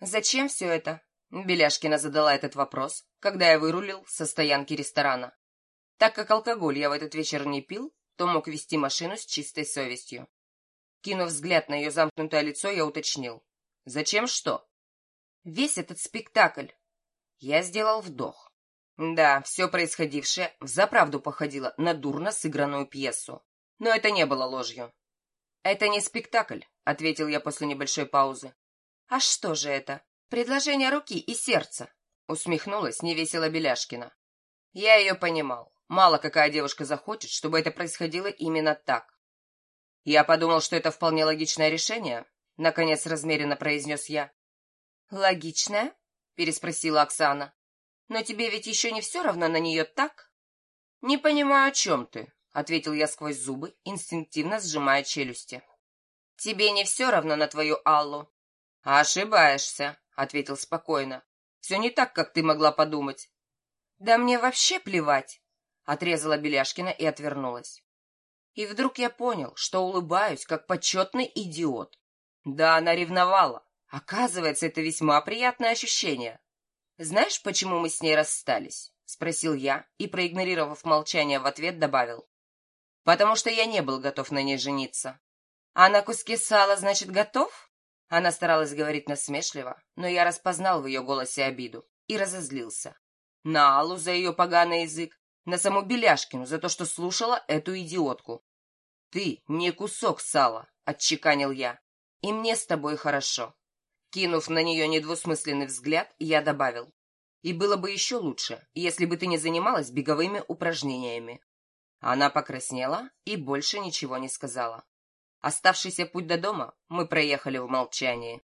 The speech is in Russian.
«Зачем все это?» Беляшкина задала этот вопрос, когда я вырулил со стоянки ресторана. Так как алкоголь я в этот вечер не пил, то мог вести машину с чистой совестью. Кинув взгляд на ее замкнутое лицо, я уточнил. «Зачем что?» «Весь этот спектакль». Я сделал вдох. Да, все происходившее взаправду походило на дурно сыгранную пьесу. Но это не было ложью. «Это не спектакль», — ответил я после небольшой паузы. «А что же это? Предложение руки и сердца?» — усмехнулась невесело Беляшкина. Я ее понимал. Мало какая девушка захочет, чтобы это происходило именно так. Я подумал, что это вполне логичное решение, — наконец размеренно произнес я. «Логичное?» — переспросила Оксана. «Но тебе ведь еще не все равно на нее, так?» «Не понимаю, о чем ты», — ответил я сквозь зубы, инстинктивно сжимая челюсти. «Тебе не все равно на твою Аллу?» «Ошибаешься», — ответил спокойно. «Все не так, как ты могла подумать». «Да мне вообще плевать», — отрезала Беляшкина и отвернулась. И вдруг я понял, что улыбаюсь, как почетный идиот. Да, она ревновала. Оказывается, это весьма приятное ощущение. «Знаешь, почему мы с ней расстались?» — спросил я и, проигнорировав молчание в ответ, добавил. «Потому что я не был готов на ней жениться». «А на куске сала, значит, готов?» Она старалась говорить насмешливо, но я распознал в ее голосе обиду и разозлился. На Аллу за ее поганый язык, на саму Беляшкину за то, что слушала эту идиотку. «Ты не кусок сала», — отчеканил я, — «и мне с тобой хорошо». Кинув на нее недвусмысленный взгляд, я добавил. «И было бы еще лучше, если бы ты не занималась беговыми упражнениями». Она покраснела и больше ничего не сказала. Оставшийся путь до дома мы проехали в молчании.